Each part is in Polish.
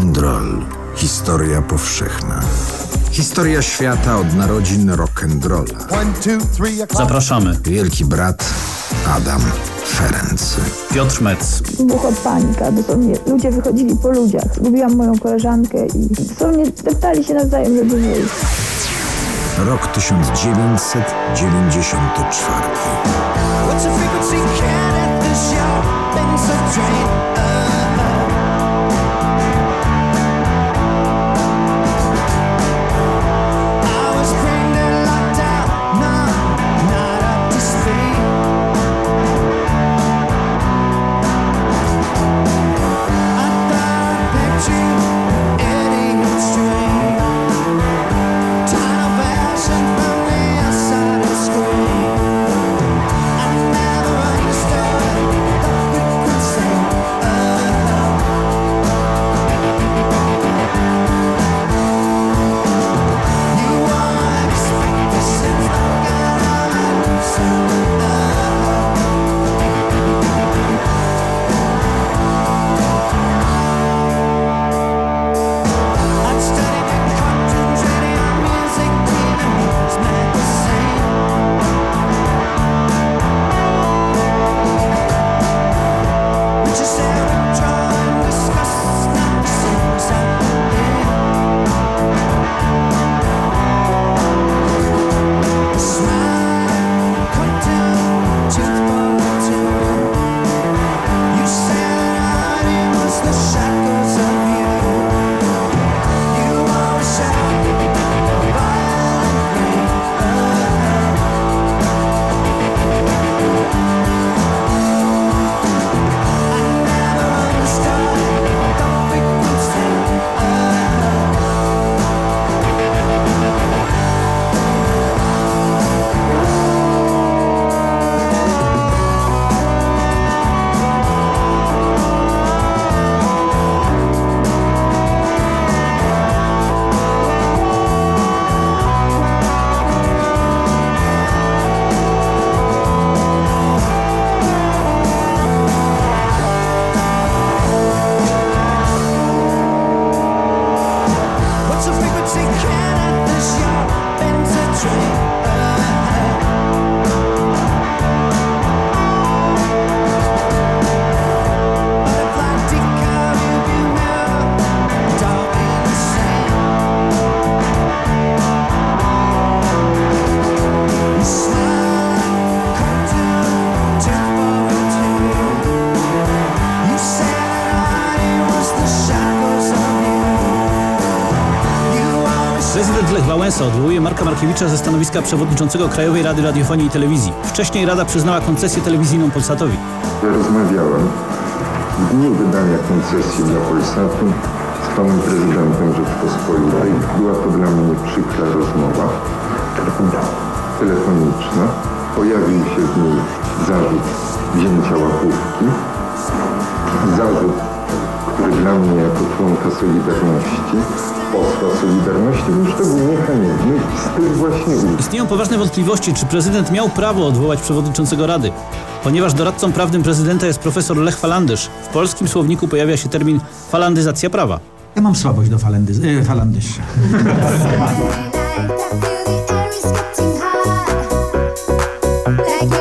and roll. Historia powszechna. Historia świata od narodzin rock and rolla. Zapraszamy. Wielki brat Adam Ferenc. Piotr Metz. Bucha panika, dosłownie ludzie wychodzili po ludziach. Zgubiłam moją koleżankę i dosłownie deptali się nawzajem, żeby wyjść. Rok 1994. Marka Markiewicza ze stanowiska przewodniczącego Krajowej Rady Radiofonii i Telewizji. Wcześniej Rada przyznała koncesję telewizyjną Polsatowi. rozmawiałem w dniu wydania koncesji dla Polsatu z panem prezydentem Rzeczpospolitej. Była to dla mnie przykra rozmowa telefoniczna. Pojawił się w niej zarzut wzięcia łapówki. Zarzut, który dla mnie jako członka Solidarności posła Solidarności był szczególnie haniebny z tych właśnie ust. Istnieją poważne wątpliwości, czy prezydent miał prawo odwołać przewodniczącego Rady. Ponieważ doradcą prawnym prezydenta jest profesor Lech Falandysz, w polskim słowniku pojawia się termin falandyzacja prawa. Ja mam słabość do falandy, e, falandysza. Ktoś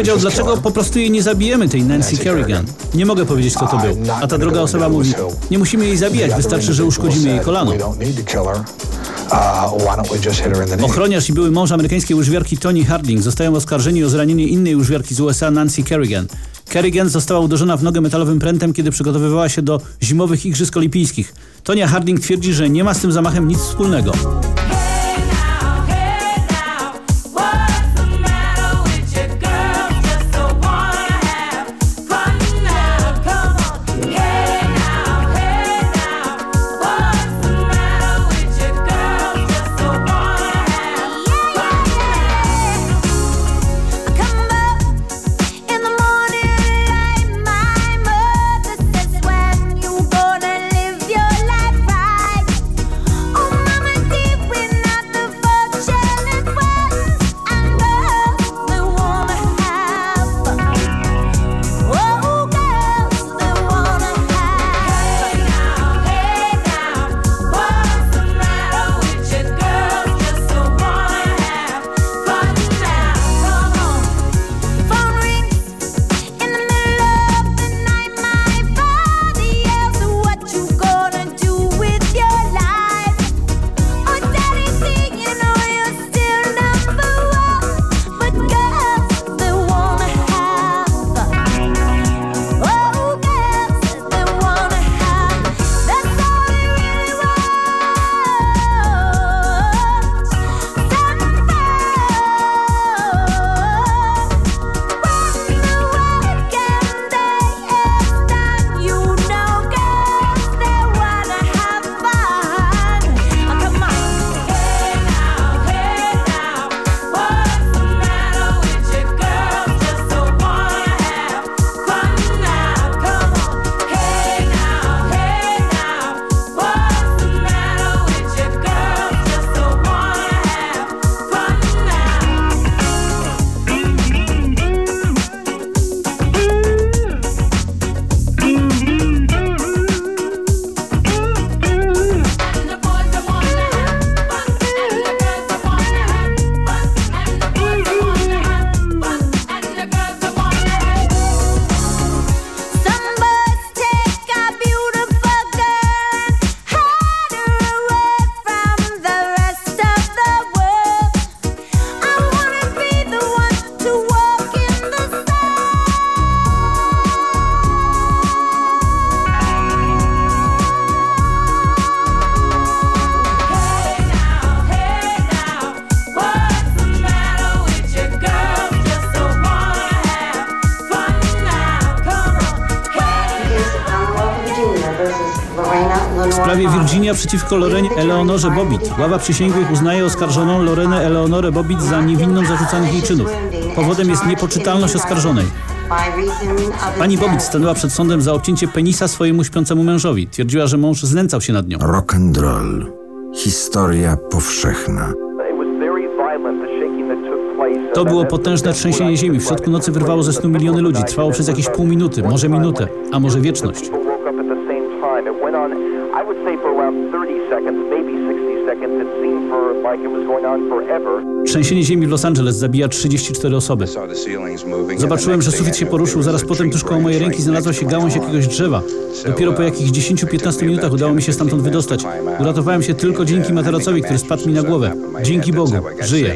powiedział, dlaczego po prostu jej nie zabijemy, tej Nancy Kerrigan. Nie mogę powiedzieć, kto to był. A ta druga osoba mówi, nie musimy jej zabijać, wystarczy, że uszkodzimy jej kolano. Uh, Ochroniarz i były mąż amerykańskiej łyżwiarki Tony Harding zostają oskarżeni o zranienie innej łyżwiarki z USA Nancy Kerrigan. Kerrigan została uderzona w nogę metalowym prętem, kiedy przygotowywała się do zimowych Igrzysk Olimpijskich. Tonia Harding twierdzi, że nie ma z tym zamachem nic wspólnego. Przeciwko Lorenie Eleonorze Bobbitt. Ława przysięgłych uznaje oskarżoną Lorenę Eleonorę Bobbitt za niewinną zarzucanych jej czynów. Powodem jest niepoczytalność oskarżonej. Pani Bobbitt stanęła przed sądem za obcięcie penisa swojemu śpiącemu mężowi. Twierdziła, że mąż znęcał się nad nią. Rock and roll. Historia powszechna. To było potężne trzęsienie ziemi. W środku nocy wyrwało ze snu miliony ludzi. Trwało przez jakieś pół minuty, może minutę, a może wieczność. I would say for around 30 seconds, maybe 60 seconds. It seemed for like it was going on forever. Trzęsienie ziemi w Los Angeles zabija 34 osoby. Zobaczyłem, że sufit się poruszył, zaraz potem tuż koło mojej ręki znalazła się gałąź jakiegoś drzewa. Dopiero po jakichś 10-15 minutach udało mi się stamtąd wydostać. Uratowałem się tylko dzięki materacowi, który spadł mi na głowę. Dzięki Bogu, żyję.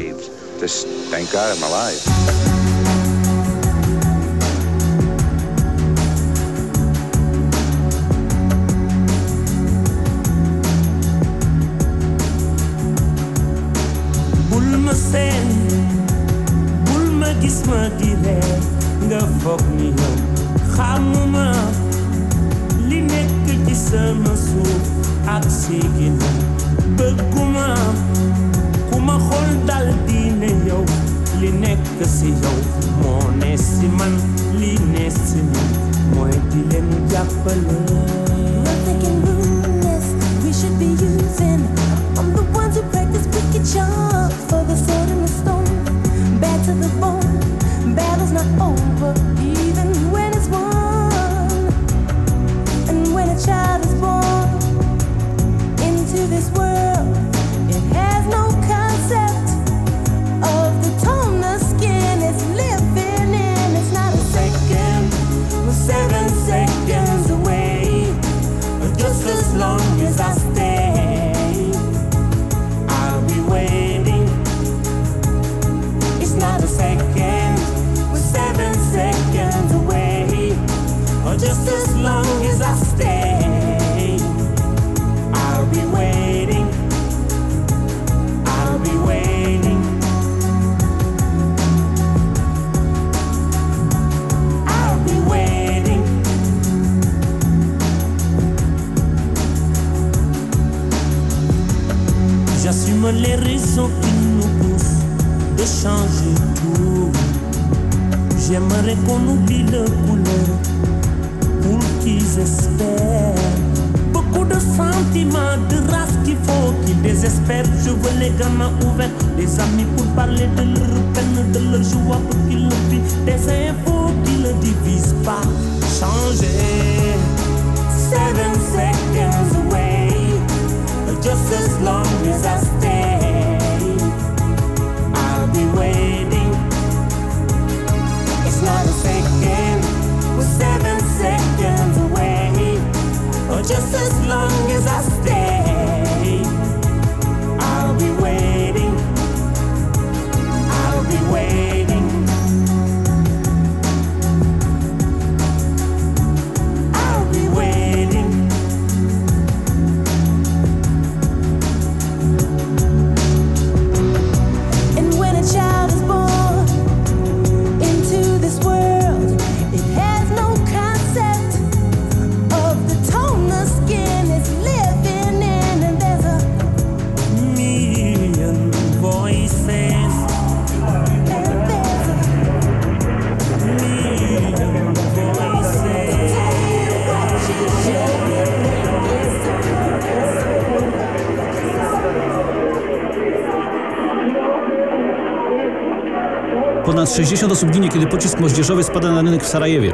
60 osób ginie, kiedy pocisk moździerzowy spada na rynek w Sarajewie.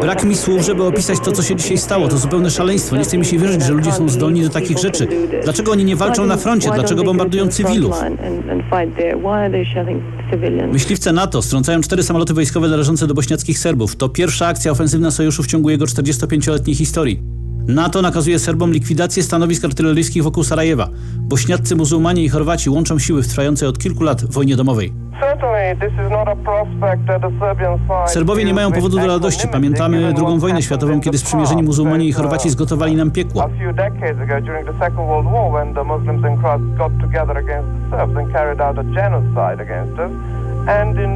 Brak mi słów, żeby opisać to, co się dzisiaj stało. To zupełne szaleństwo. Nie chce mi się wierzyć, że ludzie są zdolni do takich rzeczy. Dlaczego oni nie walczą na froncie? Dlaczego bombardują cywilów? Myśliwce NATO strącają cztery samoloty wojskowe należące do bośniackich Serbów. To pierwsza akcja ofensywna sojuszu w ciągu jego 45-letniej historii. NATO nakazuje Serbom likwidację stanowisk artyleryjskich wokół Sarajewa. Bośniaccy muzułmanie i Chorwaci łączą siły w trwającej od kilku lat wojnie domowej. Serbowie nie mają powodu do radości. Pamiętamy II wojnę światową, kiedy sprzymierzeni muzułmanie i Chorwaci zgotowali nam piekło.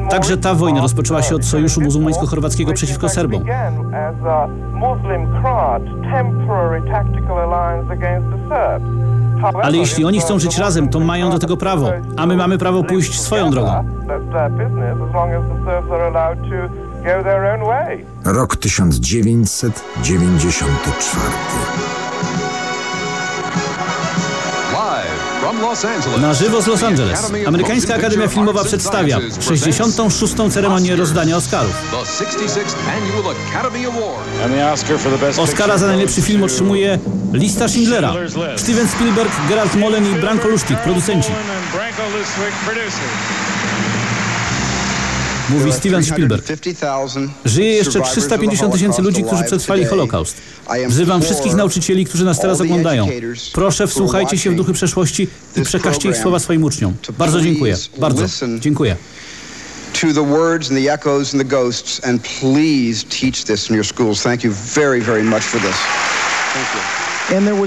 Także ta wojna rozpoczęła się od sojuszu muzułmańsko-chorwackiego przeciwko Serbom. Ale jeśli oni chcą żyć razem, to mają do tego prawo, a my mamy prawo pójść swoją drogą. Rok 1994. Na żywo z Los Angeles. Amerykańska Akademia Filmowa przedstawia 66. ceremonię rozdania Oscarów. Oscara za najlepszy film otrzymuje Lista Schindlera. Steven Spielberg, Gerard Molen i Branko Lustig, producenci. Mówi Steven Spielberg. Żyje jeszcze 350 tysięcy ludzi, którzy przetrwali Holokaust. Wzywam wszystkich nauczycieli, którzy nas teraz oglądają. Proszę, wsłuchajcie się w duchy przeszłości i przekażcie ich słowa swoim uczniom. Bardzo dziękuję. Bardzo dziękuję. to the words and the echoes and the ghosts, and please teach this in your schools. Thank you very, very much for this. Thank you.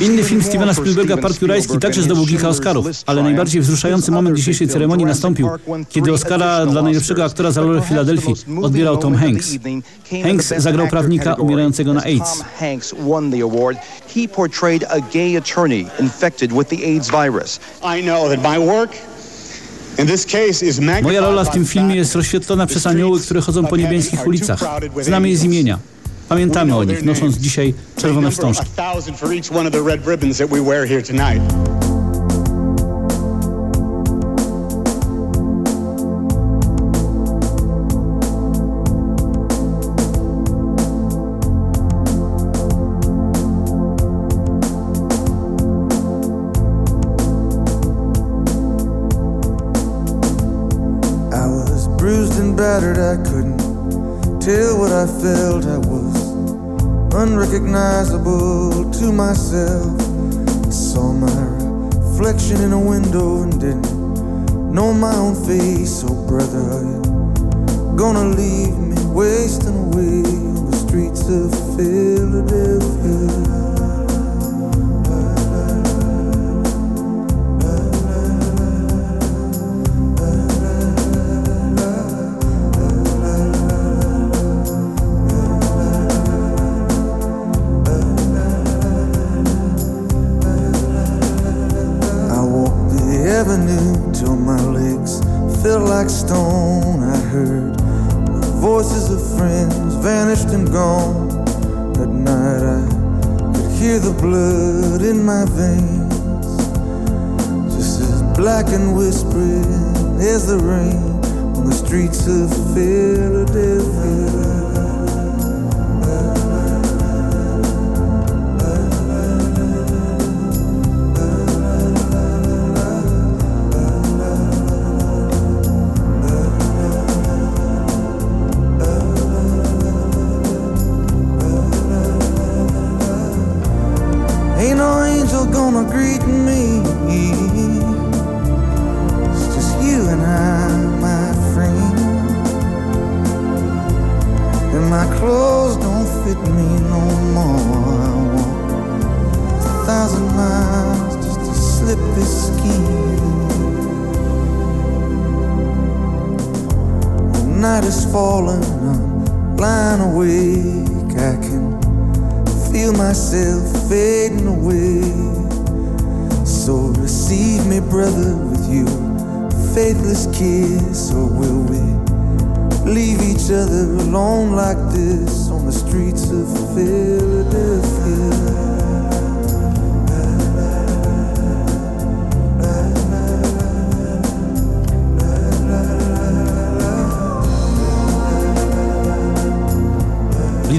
Inny film Stevena Spielberga, Park Jurajski, także zdobył kilka Oscarów, ale najbardziej wzruszający moment dzisiejszej ceremonii nastąpił, kiedy Oscara dla najlepszego aktora za rolę w Filadelfii odbierał Tom Hanks. Hanks zagrał prawnika umierającego na AIDS. He portrayed a gay attorney infected with the AIDS virus. I know that my work in this case is Moja rola w tym filmie jest rozświetlona przez anioły, które chodzą po niebieskich ulicach. Znamy je z imienia. Pamiętamy o nich, nosząc dzisiaj czerwone wstążki. reflection in a window and didn't know my own face. Oh, brother, are you gonna leave me wasting away on the streets of Philadelphia? brother with you? A faithless kiss, or will we leave each other alone like this on the streets of Philadelphia?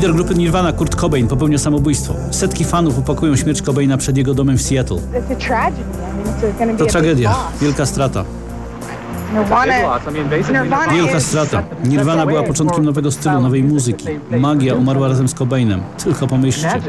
Lider grupy Nirvana Kurt Cobain popełnił samobójstwo. Setki fanów upakują śmierć Cobaina przed jego domem w Seattle. To tragedia, wielka strata. Wielka strata. Nirvana była początkiem nowego stylu, nowej muzyki. Magia umarła razem z Cobainem. Tylko pomyślcie.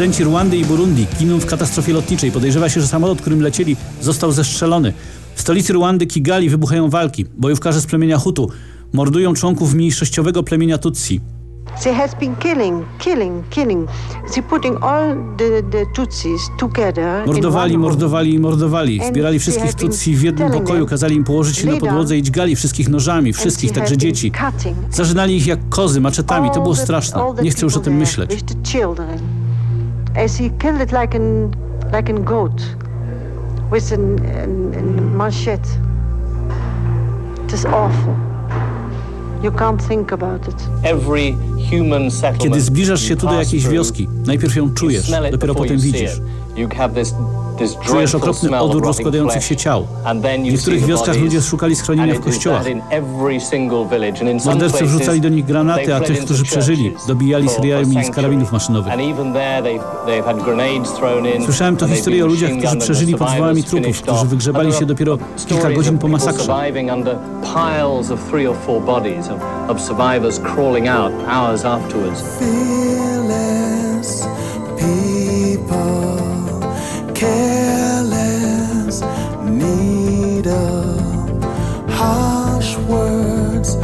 Prezydenci Rwandy i Burundi giną w katastrofie lotniczej. Podejrzewa się, że samolot, którym lecieli, został zestrzelony. W stolicy Rwandy Kigali wybuchają walki. Bojówkarze z plemienia Hutu mordują członków mniejszościowego plemienia Tutsi. They has been killing, killing, killing. They putting all the, the Tutsis together. Mordowali, mordowali i mordowali. Zbierali wszystkich Tutsi w jednym pokoju, kazali im położyć się na podłodze i dźgali wszystkich nożami, wszystkich, także dzieci. Zażynali ich jak kozy, maczetami, to było straszne. Nie chcę już o tym myśleć. As he killed it like an, like an goat. With an, an, an machete. It is awful. You can't think about it. Every human settlement Kiedy zbliżasz się you tu do jakiejś wioski, najpierw ją you czujesz, smell it dopiero before potem you see widzisz. it. You have this Czujesz okropny odór rozkładających się ciał. W niektórych wioskach ludzie szukali schronienia w kościołach. Mordercy wrzucali do nich granaty, a tych, którzy przeżyli, dobijali seriami z karabinów maszynowych. Słyszałem they've historię o ludziach, którzy przeżyli pod zwałami trupów, którzy wygrzebali się dopiero kilka godzin po masakrze. of survivors crawling out hours afterwards. Careless, need of harsh words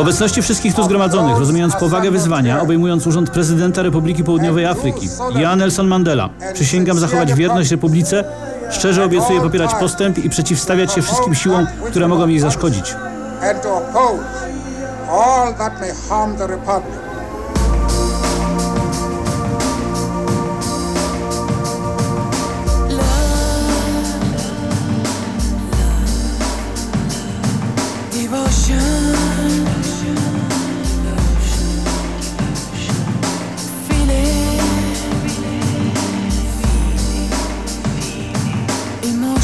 obecności wszystkich tu zgromadzonych, rozumiejąc powagę wyzwania, obejmując urząd prezydenta Republiki Południowej Afryki, ja, Nelson Mandela, przysięgam zachować wierność Republice, szczerze obiecuję popierać postęp i przeciwstawiać się wszystkim siłom, które mogą jej zaszkodzić. emotion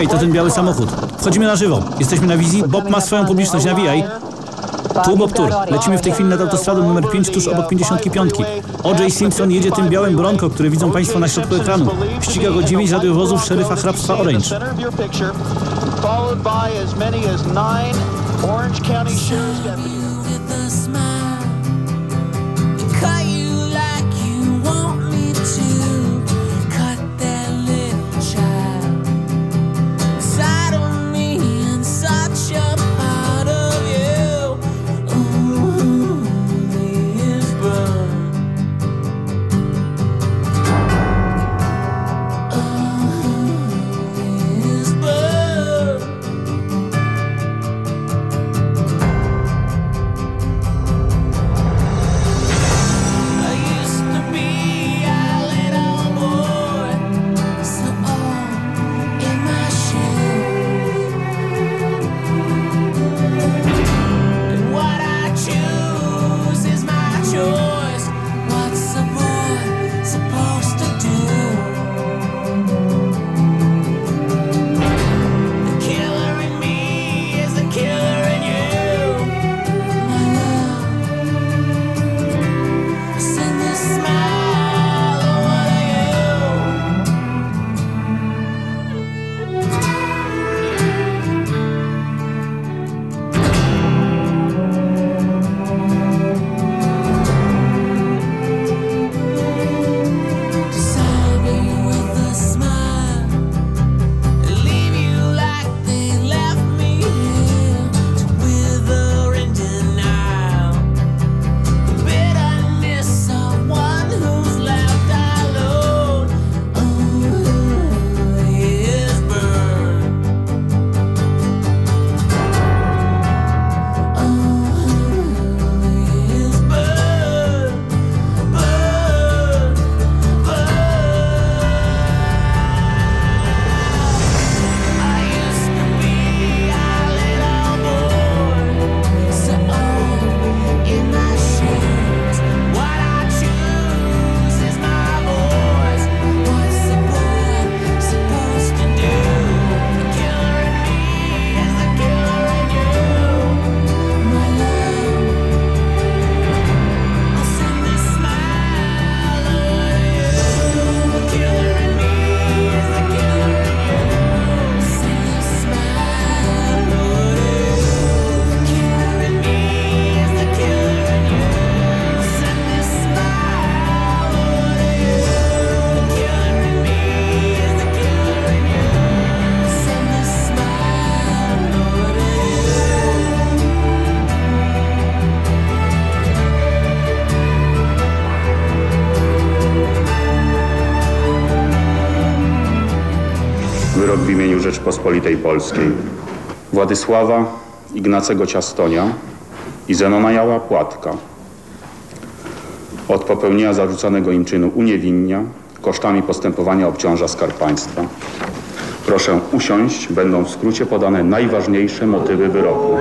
Okej, to ten biały samochód. Wchodzimy na żywo. Jesteśmy na wizji. Bob ma swoją publiczność, nawijaj. Tu Bob Tour. Lecimy w tej chwili nad autostradą numer 5 tuż obok 55. O.J. Simpson jedzie tym białym Bronco, który widzą Państwo na środku ekranu. Ściga go 9 radiowozów szeryfa hrabstwa Orange. Orange County Sheriff's. Rzeczpospolitej Polskiej. Władysława Ignacego Ciastonia i Zenona Jała Płatka. Od popełnienia zarzucanego im czynu uniewinnia, kosztami postępowania obciąża Skarb Państwa. Proszę usiąść, będą w skrócie podane najważniejsze motywy wyroku.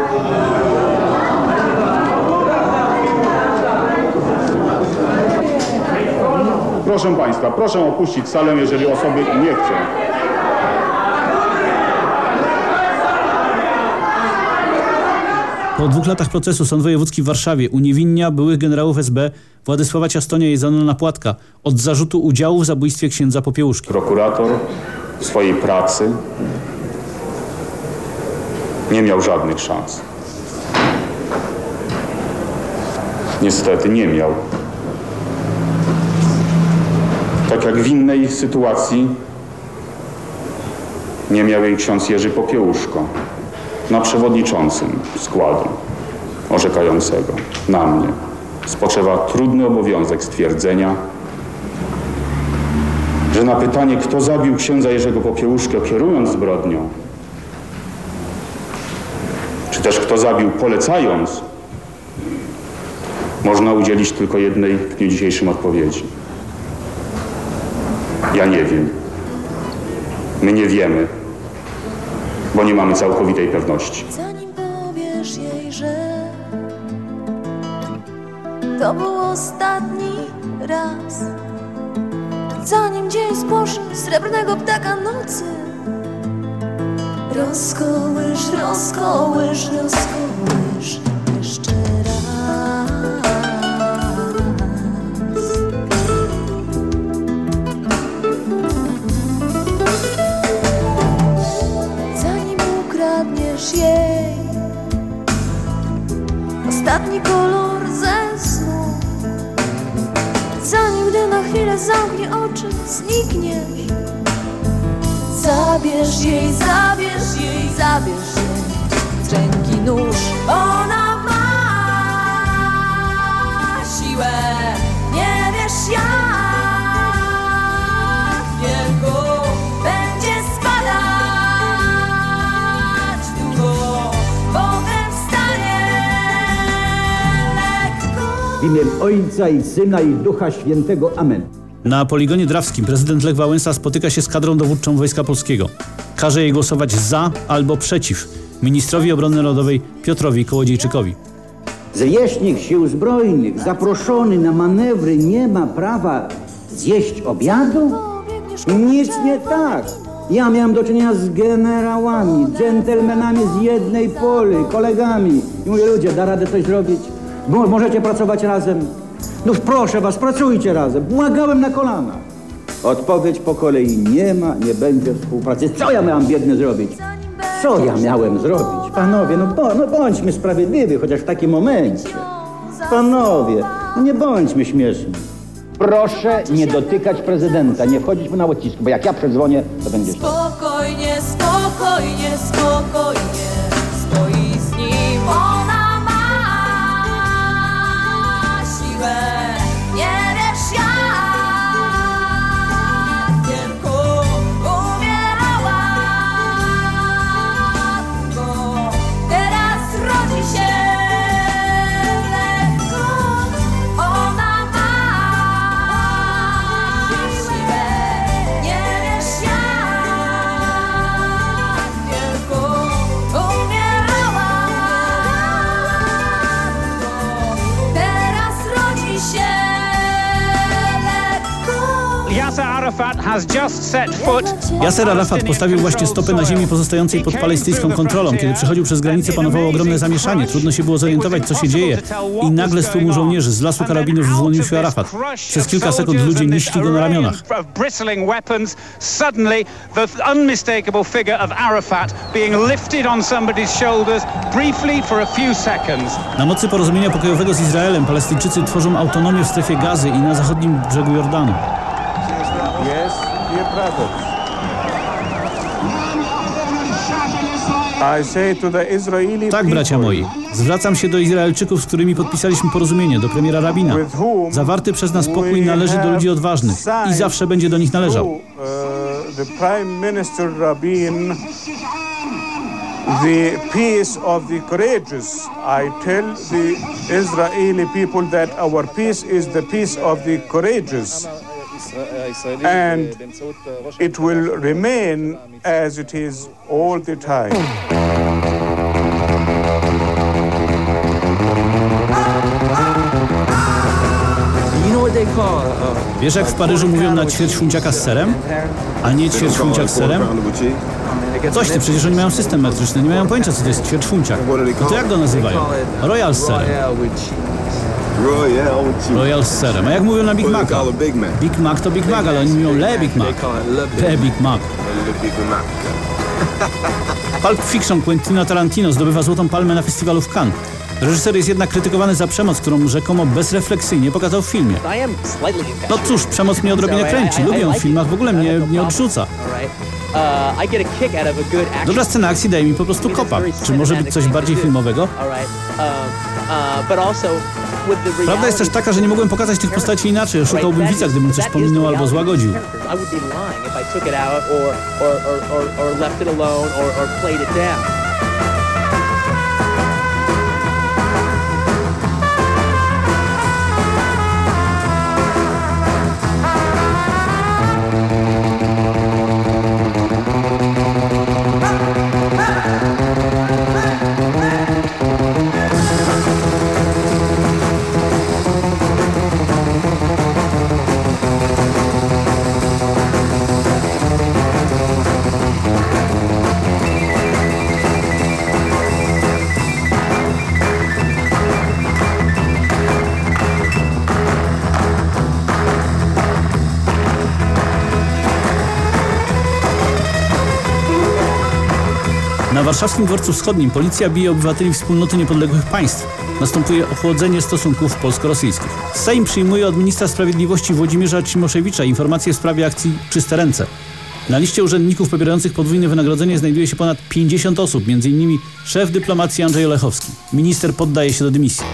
Proszę Państwa, proszę opuścić salę, jeżeli osoby nie chcą. Po dwóch latach procesu Sąd Wojewódzki w Warszawie uniewinnia byłych generałów SB Władysława Ciastonia i Zanona Płatka od zarzutu udziału w zabójstwie księdza Popiełuszki. Prokurator w swojej pracy nie miał żadnych szans. Niestety nie miał. Tak jak w innej sytuacji nie miał jej ksiądz Jerzy Popiełuszko na przewodniczącym składu orzekającego na mnie. Spoczywa trudny obowiązek stwierdzenia, że na pytanie, kto zabił księdza Jerzego Popiełuszkę kierując zbrodnią, czy też kto zabił polecając, można udzielić tylko jednej w dniu dzisiejszym odpowiedzi. Ja nie wiem. My nie wiemy, bo nie mamy całkowitej pewności. Zanim powiesz jej, że to był ostatni raz. Zanim dzień spłoszy srebrnego ptaka nocy, rozkołysz, rozkołysz, rozkołysz ukradniesz jej ostatni kolor ze snu, zanim gdy na chwilę zamknie oczy, znikniesz. Zabierz jej, zabierz jej, zabierz jej z ręki nóż. Imię Ojca i Syna i Ducha Świętego. Amen. Na poligonie drawskim prezydent Lech Wałęsa spotyka się z kadrą dowódczą Wojska Polskiego. Każe jej głosować za albo przeciw ministrowi obrony narodowej Piotrowi Kołodziejczykowi. Zwierzchnik sił zbrojnych zaproszony na manewry nie ma prawa zjeść obiadu? Nic nie tak. Ja miałem do czynienia z generałami, dżentelmenami z jednej poli, kolegami. I mówię, ludzie, da radę coś zrobić? Mo- Możecie pracować razem? No proszę was, pracujcie razem. Błagałem na kolanach. Odpowiedź po kolei nie ma, nie będzie współpracy. Co ja miałem biedny zrobić? Co ja miałem zrobić? Panowie, no, bo, no bądźmy sprawiedliwi, chociaż w takim momencie. Panowie, no nie bądźmy śmieszni. Proszę nie dotykać prezydenta, nie wchodzić mu na łocisku, bo jak ja przedzwonię, to będzie... Spokojnie, spokojnie, spokojnie Yasser Arafat postawił właśnie stopę na ziemi pozostającej pod palestyńską kontrolą. Kiedy przechodził przez granicę panowało ogromne zamieszanie. Trudno się było zorientować, co się dzieje. I nagle z tłumu żołnierzy z lasu karabinów wyłonił się Arafat. Przez kilka sekund ludzie nieśli go na ramionach. Na mocy porozumienia pokojowego z Izraelem Palestyńczycy tworzą autonomię w strefie gazy i na zachodnim brzegu Jordanu. Brothers. Tak, bracia moi, zwracam się do Izraelczyków, z którymi podpisaliśmy porozumienie, do premiera Rabina. Zawarty przez nas pokój należy do ludzi odważnych i zawsze będzie do nich należał. uh, the Prime Minister Rabin the peace of the courageous. I tell the Israeli people that our peace is the peace of the courageous. And it will remain as it is all the time. Wiesz jak w Paryżu mówią na ćwierć funciaka z serem? A nie ćwierć funciak z serem? Coś ty, przecież oni mają system metryczny, nie mają pojęcia co to jest ćwierć funciak. No to jak go nazywają? Royal z serem. Royal z serem. A jak mówią na Big Maca? Big Mac to Big Mac, ale oni mówią Le Big Mac. Le Big Mac. Pulp Fiction Quentina Tarantino zdobywa Złotą Palmę na festiwalu w Cannes. Reżyser jest jednak krytykowany za przemoc, którą rzekomo bezrefleksyjnie pokazał w filmie. No cóż, przemoc mnie odrobinę kręci. Lubię ją w filmach, w ogóle mnie nie odrzuca. Dobra scena akcji daje mi po prostu kopa. Czy może być coś bardziej filmowego? Prawda jest też taka, że nie mogłem pokazać tych postaci inaczej. Oszukałbym widza, gdybym coś pominął albo złagodził. I would be lying if I took it out or, or, or, or, or left it alone or, or played it down. Warszawskim dworcu wschodnim policja bije obywateli wspólnoty niepodległych państw. Następuje ochłodzenie stosunków polsko-rosyjskich. Sejm przyjmuje od ministra sprawiedliwości Włodzimierza Cimoszewicza informacje w sprawie akcji Czyste Ręce. Na liście urzędników pobierających podwójne wynagrodzenie znajduje się ponad 50 osób, m.in. szef dyplomacji Andrzej Olechowski. Minister poddaje się do dymisji.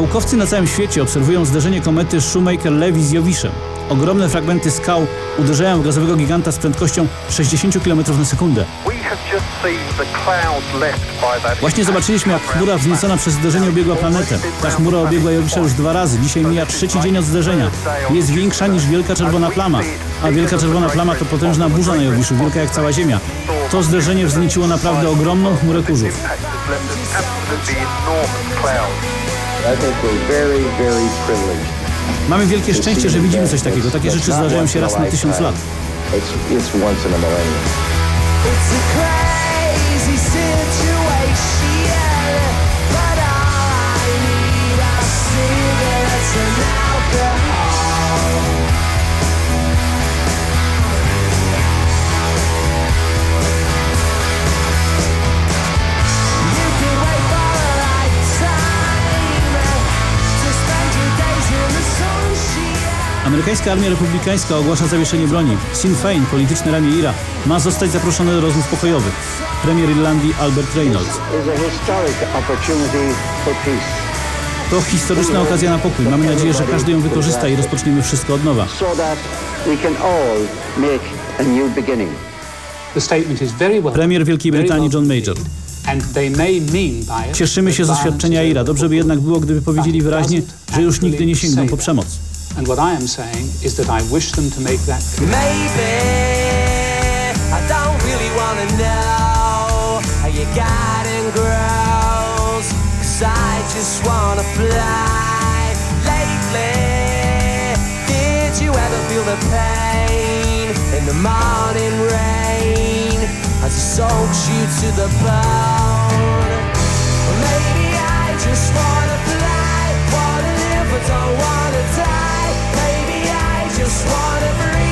Naukowcy na całym świecie obserwują zderzenie komety Shoemaker-Levy z Jowiszem. Ogromne fragmenty skał uderzają w gazowego giganta z prędkością 60 km na sekundę. Właśnie zobaczyliśmy, jak chmura wzniecona przez zderzenie obiegła planetę. Ta chmura obiegła Jowisza już dwa razy. Dzisiaj mija trzeci dzień od zderzenia. Jest większa niż Wielka Czerwona Plama. A Wielka Czerwona Plama to potężna burza na Jowiszu, wielka jak cała Ziemia. To zderzenie wznieciło naprawdę ogromną chmurę kurzów. I think we're very, very privileged. Mamy wielkie szczęście, że widzimy coś takiego. Takie rzeczy zdarzają się raz na tysiąc lat. It's, it's once in a millennium. Amerykańska Armia Republikańska ogłasza zawieszenie broni. Sinn Féin, polityczne ramię IRA, ma zostać zaproszone do rozmów pokojowych. Premier Irlandii Albert Reynolds. To historyczna okazja na pokój. Mamy nadzieję, że każdy ją wykorzysta i rozpoczniemy wszystko od nowa. Premier Wielkiej Brytanii John Major. Cieszymy się z oświadczenia IRA. Dobrze by jednak było, gdyby powiedzieli wyraźnie, że już nigdy nie sięgną po przemoc. And what I am saying is that I wish them to make that clear. Maybe I don't really wanna know how your garden grows. Cause I just wanna fly. Lately, did you ever feel the pain in the morning rain as it soaks you to the bone? Maybe I just wanna fly, wanna live but don't wanna die. Maybe I just wanna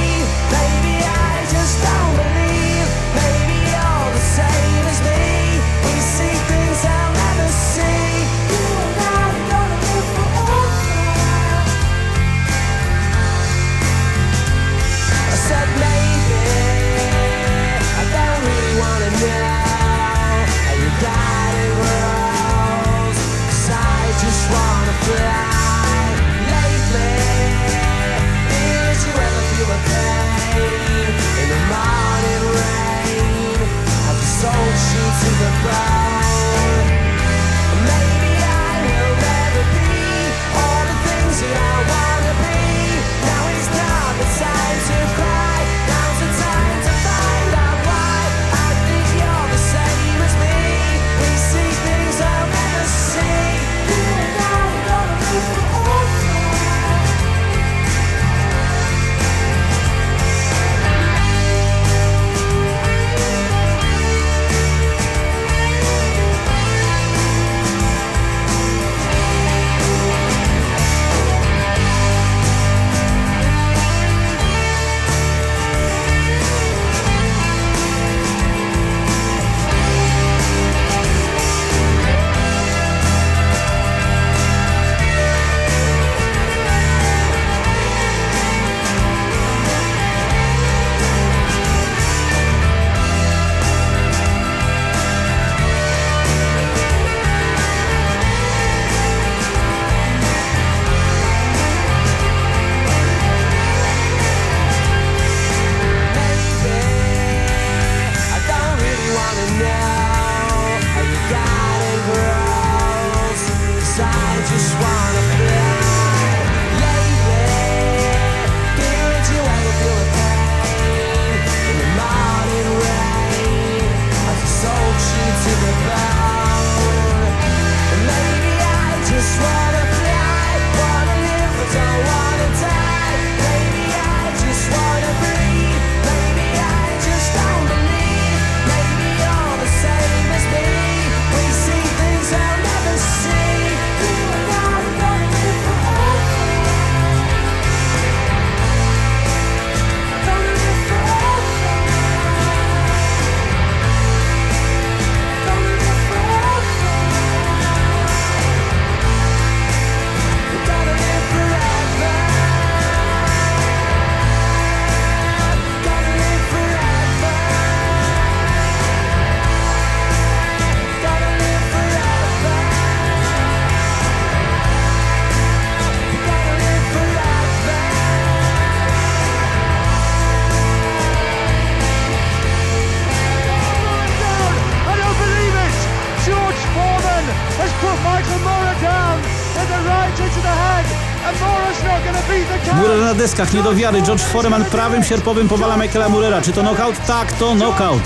deskach, nie do. George Foreman prawym sierpowym powala Michaela Murera. Czy to knockout? Tak, to knockout.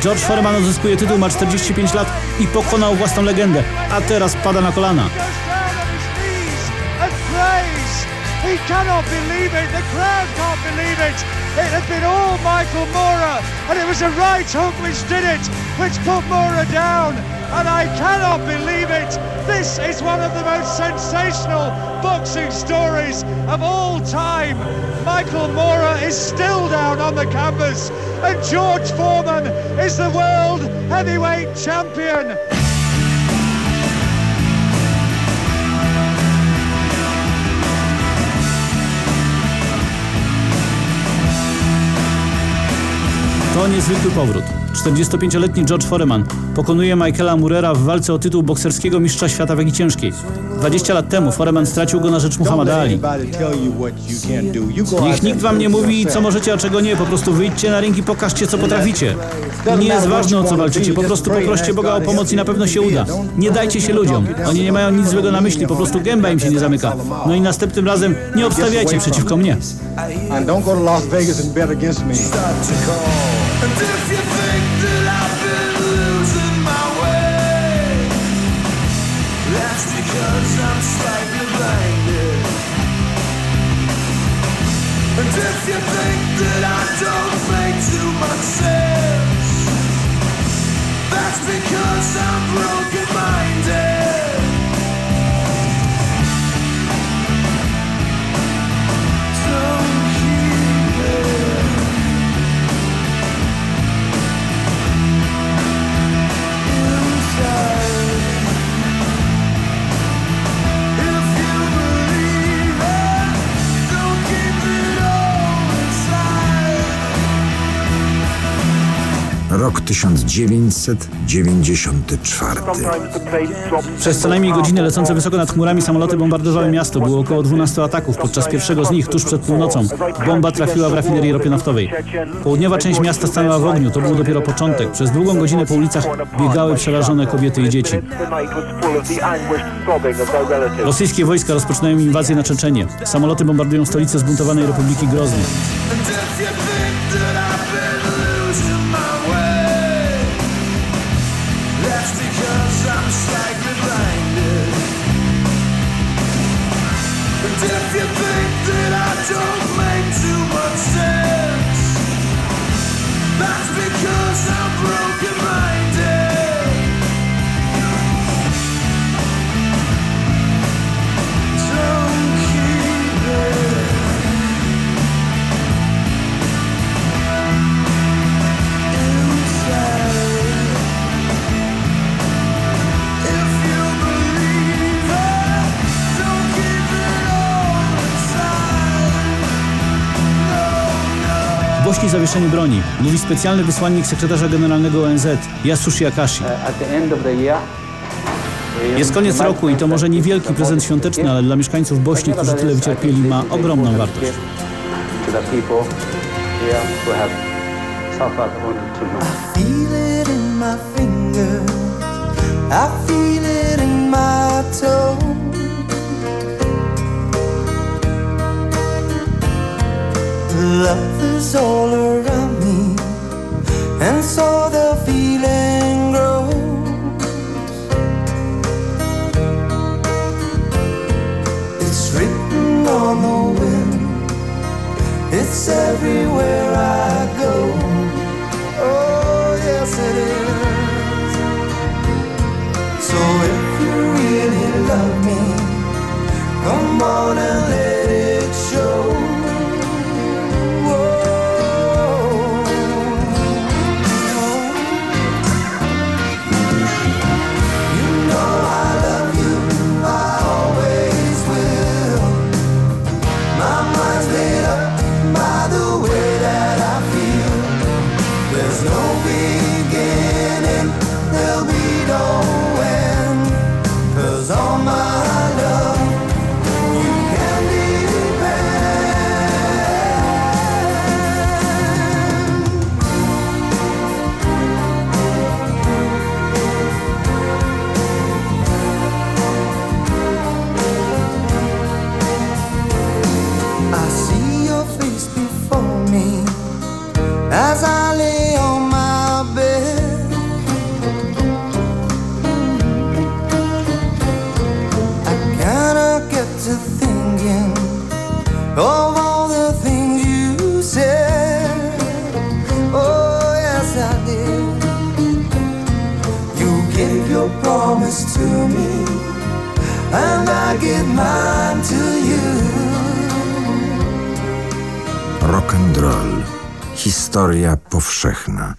George Foreman uzyskuje tytuł, ma 45 lat i pokonał własną legendę. A teraz pada na kolana. He cannot believe it. The crowd can't believe it. It had been all Michael Mora, and it was a right hook which did it, which put Mora down. And I cannot believe it. This is one of the most sensational boxing stories of all time. Michael Mora is still down on the canvas, and George Foreman is the world heavyweight champion. To niezwykły powrót. 45-letni George Foreman pokonuje Michaela Murera w walce o tytuł bokserskiego mistrza świata wagi ciężkiej. 20 lat temu Foreman stracił go na rzecz Muhammada Ali. Niech nikt wam nie mówi, co możecie, a czego nie. Po prostu wyjdźcie na ring i pokażcie, co potraficie. I nie jest ważne, o co walczycie. Po prostu poproście Boga o pomoc i na pewno się uda. Nie dajcie się ludziom. Oni nie mają nic złego na myśli, po prostu gęba im się nie zamyka. No i następnym razem nie obstawiajcie przeciwko mnie. And don't go to Las Vegas and bet against me. You think that I don't make too much sense, that's because I'm broken-minded. Rok 1994. Przez co najmniej godzinę lecące wysoko nad chmurami samoloty bombardowały miasto. Było około 12 ataków. Podczas pierwszego z nich, tuż przed północą, bomba trafiła w rafinerię ropy naftowej. Południowa część miasta stanęła w ogniu. To był dopiero początek. Przez długą godzinę po ulicach biegały przerażone kobiety i dzieci. Rosyjskie wojska rozpoczynają inwazję na Czeczenię. Samoloty bombardują stolicę zbuntowanej Republiki Grozny. W Bośni zawieszenie broni, mówi specjalny wysłannik sekretarza generalnego ONZ, Yasushi Akashi. Jest koniec roku i to może niewielki prezent świąteczny, ale dla mieszkańców Bośni, którzy tyle wycierpieli, ma ogromną wartość. I feel it in my toes. Love is all around me, and so the feeling grows. It's written on the wind, it's everywhere mine to you. Rock and roll. Historia powszechna.